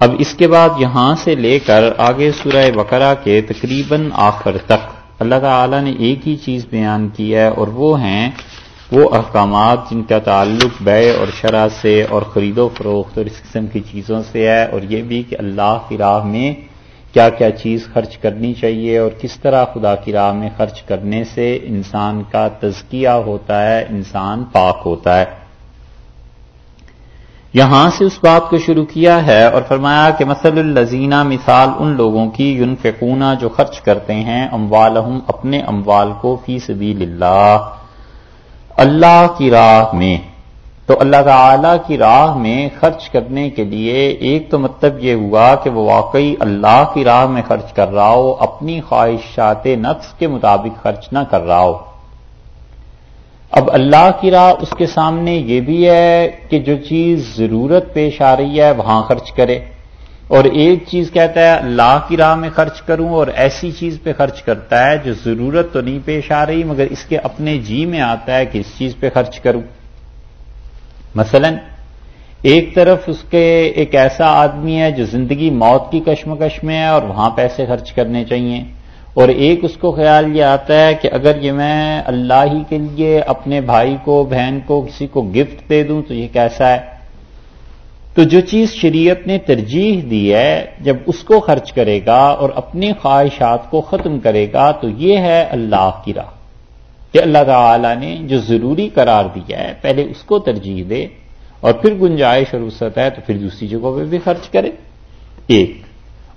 اب اس کے بعد یہاں سے لے کر آگے سورہ بقرہ کے تقریباً آخر تک اللہ تعالی نے ایک ہی چیز بیان کی ہے اور وہ ہیں وہ احکامات جن کا تعلق بے اور شرح سے اور خرید و فروخت اور اس قسم کی چیزوں سے ہے اور یہ بھی کہ اللہ کی راہ میں کیا کیا چیز خرچ کرنی چاہیے اور کس طرح خدا کی راہ میں خرچ کرنے سے انسان کا تزکیہ ہوتا ہے، انسان پاک ہوتا ہے۔ یہاں سے اس بات کو شروع کیا ہے اور فرمایا کہ مسل الزینہ مثال ان لوگوں کی یون جو خرچ کرتے ہیں اموالہم اپنے اموال کو فی سبیل اللہ اللہ کی راہ میں۔ تو اللہ تعالی کی راہ میں خرچ کرنے کے لیے ایک تو مطلب یہ ہوا کہ وہ واقعی اللہ کی راہ میں خرچ کر رہا ہو، اپنی خواہشات نفس کے مطابق خرچ نہ کر رہا ہو۔ اب اللہ کی راہ اس کے سامنے یہ بھی ہے کہ جو چیز ضرورت پیش آ رہی ہے وہاں خرچ کرے۔ اور ایک چیز کہتا ہے، اللہ کی راہ میں خرچ کروں اور ایسی چیز پہ خرچ کرتا ہے جو ضرورت تو نہیں پیش آ رہی، مگر اس کے اپنے جی میں آتا ہے کہ اس چیز پہ خرچ کروں۔ مثلا، ایک طرف اس کے ایک ایسا آدمی ہے جو زندگی موت کی کشمکش میں ہے اور وہاں پیسے خرچ کرنے چاہیے۔ اور ایک اس کو خیال یہ آتا ہے کہ اگر یہ میں اللہ ہی کے لیے اپنے بھائی کو، بہن کو، کسی کو گفٹ دے دوں تو یہ کیسا ہے؟ تو جو چیز شریعت نے ترجیح دی ہے، جب اس کو خرچ کرے گا اور اپنی خواہشات کو ختم کرے گا تو یہ ہے اللہ کی راہ۔ کہ اللہ تعالی نے جو ضروری قرار دیا ہے، پہلے اس کو ترجیح دے اور پھر گنجائش اور وسط ہے تو پھر دوسری جگہوں پہ بھی خرچ کرے۔ ایک۔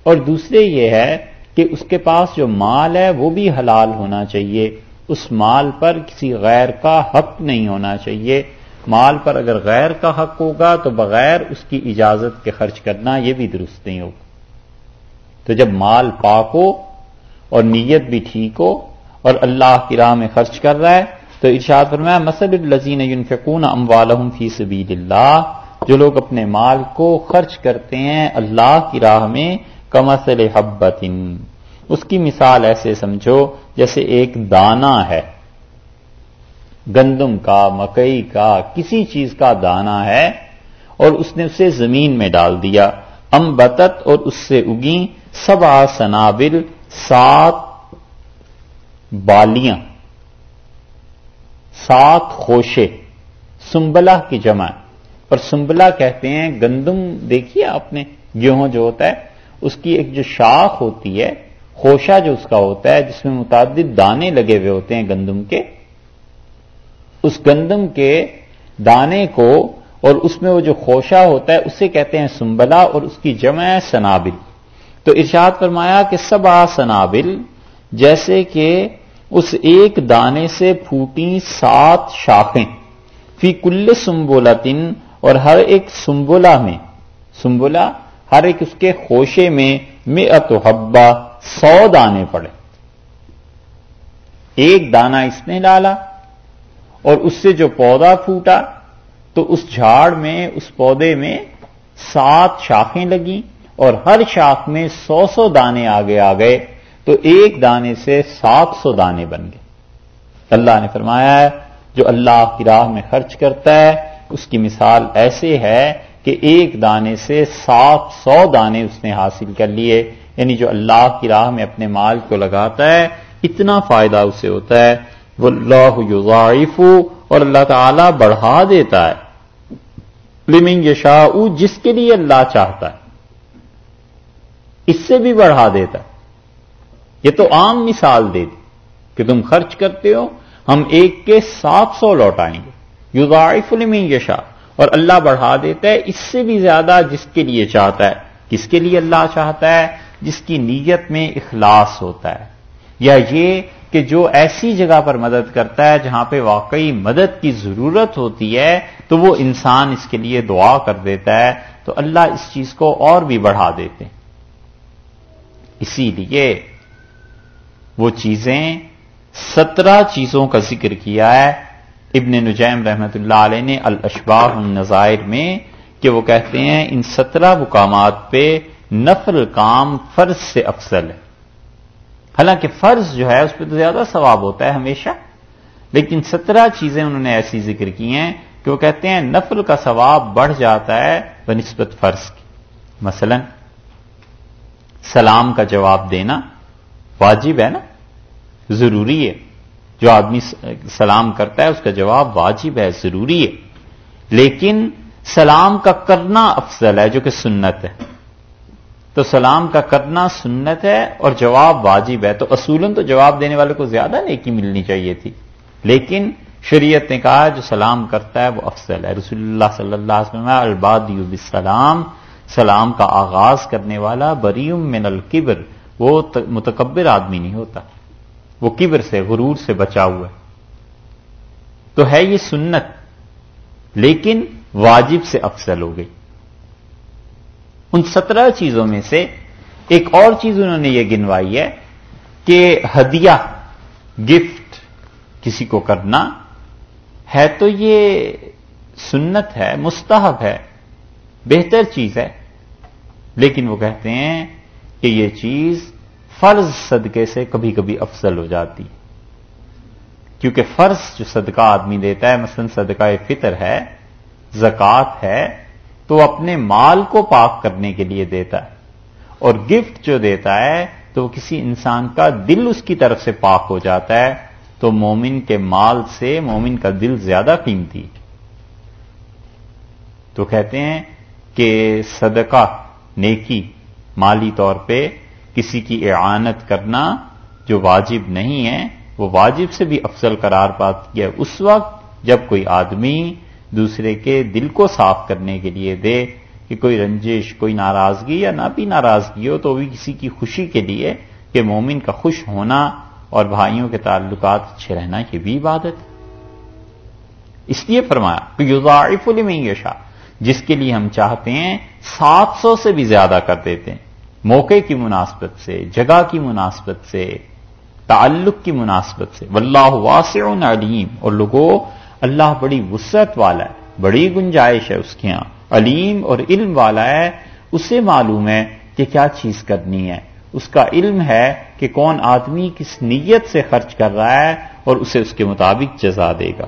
اور دوسرے یہ ہے کہ اس کے پاس جو مال ہے وہ بھی حلال ہونا چاہیے۔ اس مال پر کسی غیر کا حق نہیں ہونا چاہیے۔ مال پر اگر غیر کا حق ہوگا تو بغیر اس کی اجازت کے خرچ کرنا یہ بھی درست نہیں ہوگا۔ تو جب مال پاک ہو اور نیت بھی ٹھیک ہو اور اللہ کی راہ میں خرچ کر رہا ہے، تو ارشاد فرمایا مسد الزین یونفقون اموالہم فی سبیل اللہ جو لوگ اپنے مال کو خرچ کرتے ہیں اللہ کی راہ میں کمسل حبت اس کی مثال ایسے سمجھو جیسے ایک دانا ہے۔ گندم کا، مکئی کا، کسی چیز کا دانا ہے اور اس نے اسے زمین میں ڈال دیا۔ ام بتت اور اس سے اگی سبا سنابل، سات بالیاں۔ سات خوشے۔ سمبلا کی جمع۔ اور سمبلا کہتے ہیں گندم، دیکھیے آپ نے گیہوں جو ہوتا ہے۔ اس کی ایک جو شاخ ہوتی ہے، خوشہ جو اس کا ہوتا ہے، جس میں متعدد دانے لگے ہوئے ہوتے ہیں گندم کے، اس گندم کے دانے کو اور اس میں وہ جو خوشہ ہوتا ہے، اسے کہتے ہیں سمبلا اور اس کی جمع ہے سنابل۔ تو ارشاد فرمایا کہ سب آ سنابل، جیسے کہ اس ایک دانے سے پھوٹی سات شاخیں۔ فی کل سمبولا تن اور ہر ایک سمبولا میں سمبولا ہر ایک اس کے خوشے میں مت حبا سو دانے پڑے۔ ایک دانا اس نے ڈالا اور اس سے جو پودا پھوٹا تو اس جھاڑ میں، اس پودے میں سات شاخیں لگیں اور ہر شاخ میں سو سو دانے آگے آ گئے تو ایک دانے سے سات سو دانے بن گئے۔ اللہ نے فرمایا ہے، جو اللہ کی راہ میں خرچ کرتا ہے اس کی مثال ایسے ہے کہ ایک دانے سے سات سو دانے اس نے حاصل کر لیے۔ یعنی جو اللہ کی راہ میں اپنے مال کو لگاتا ہے، اتنا فائدہ اسے ہوتا ہے۔ وہ اللہ یوزائف اور اللہ تعالی بڑھا دیتا ہے۔ لمنگ یشا جس کے لیے اللہ چاہتا ہے۔ اس سے بھی بڑھا دیتا ہے۔ یہ تو عام مثال دے دی کہ تم خرچ کرتے ہو، ہم ایک کے سات سو لوٹائیں گے۔ یوزائف لمنگ یشا اور اللہ بڑھا دیتا ہے، اس سے بھی زیادہ جس کے لیے چاہتا ہے۔ کس کے لیے اللہ چاہتا ہے؟ جس کی نیت میں اخلاص ہوتا ہے۔ یا یہ کہ جو ایسی جگہ پر مدد کرتا ہے جہاں پہ واقعی مدد کی ضرورت ہوتی ہے، تو وہ انسان اس کے لیے دعا کر دیتا ہے، تو اللہ اس چیز کو اور بھی بڑھا دیتے اسی لیے وہ چیزیں سترہ چیزوں کا ذکر کیا ہے۔ ابن نجیم رحمت اللہ علیہ نے الاشباح النظائر میں کہ وہ کہتے ہیں، ان سترہ مقامات پہ نفل کام فرض سے افضل ہے۔ حالانکہ فرض جو ہے، اس پہ تو زیادہ ثواب ہوتا ہے ہمیشہ، لیکن سترہ چیزیں انہوں نے ایسی ذکر کی ہیں کہ وہ کہتے ہیں، نفل کا ثواب بڑھ جاتا ہے بنسبت فرض کی۔ مثلا، سلام کا جواب دینا واجب ہے نا؟ ضروری ہے۔ جو آدمی سلام کرتا ہے، اس کا جواب واجب ہے، ضروری ہے۔ لیکن سلام کا کرنا افضل ہے، جو کہ سنت ہے۔ تو سلام کا کرنا سنت ہے اور جواب واجب ہے۔ تو اصولن تو جواب دینے والے کو زیادہ نیکی ملنی چاہیے تھی۔ لیکن شریعت نے کہا جو سلام کرتا ہے، وہ افضل ہے۔ رسول اللہ صلی اللہ علیہ وسلم الباد السلام سلام کا آغاز کرنے والا بریم من القبر وہ متکبر آدمی نہیں ہوتا۔ وہ کبر سے، غرور سے بچا ہوا ہے۔ تو ہے یہ سنت، لیکن واجب سے افضل ہو گئی۔ ان سترہ چیزوں میں سے ایک اور چیز انہوں نے یہ گنوائی ہے کہ ہدیہ، گفٹ کسی کو کرنا ہے تو یہ سنت ہے، مستحب ہے، بہتر چیز ہے۔ لیکن وہ کہتے ہیں کہ یہ چیز فرض صدقے سے کبھی کبھی افضل ہو جاتی۔ کیونکہ فرض جو صدقہ آدمی دیتا ہے، مثلا صدقہ فطر ہے زکات ہے، تو اپنے مال کو پاک کرنے کے لیے دیتا ہے۔ اور گفٹ جو دیتا ہے، تو کسی انسان کا دل اس کی طرف سے پاک ہو جاتا ہے، تو مومن کے مال سے مومن کا دل زیادہ قیمتی۔ تو کہتے ہیں کہ صدقہ نیکی مالی طور پہ کسی کی اعانت کرنا جو واجب نہیں ہے، وہ واجب سے بھی افضل قرار پات کیا اس وقت جب کوئی آدمی دوسرے کے دل کو صاف کرنے کے لیے دے کہ کوئی رنجش، کوئی ناراضگی یا نہ بھی ناراضگی ہو، تو بھی کسی کی خوشی کے لیے کہ مومن کا خوش ہونا اور بھائیوں کے تعلقات اچھے رہنا یہ بھی عبادت اس لیے فرمایا کہ یوزائف میں یشا جس کے لیے ہم چاہتے ہیں، سات سو سے بھی زیادہ کر دیتے ہیں۔ موقع کی مناسبت سے، جگہ کی مناسبت سے، تعلق کی مناسبت سے۔ واللہ واسع علیم۔ اور لوگوں اللہ بڑی وسعت والا ہے، بڑی گنجائش ہے اس کے یہاں علیم اور علم والا ہے، اسے معلوم ہے کہ کیا چیز کرنی ہے۔ اس کا علم ہے کہ کون آدمی کس نیت سے خرچ کر رہا ہے اور اسے اس کے مطابق جزا دے گا۔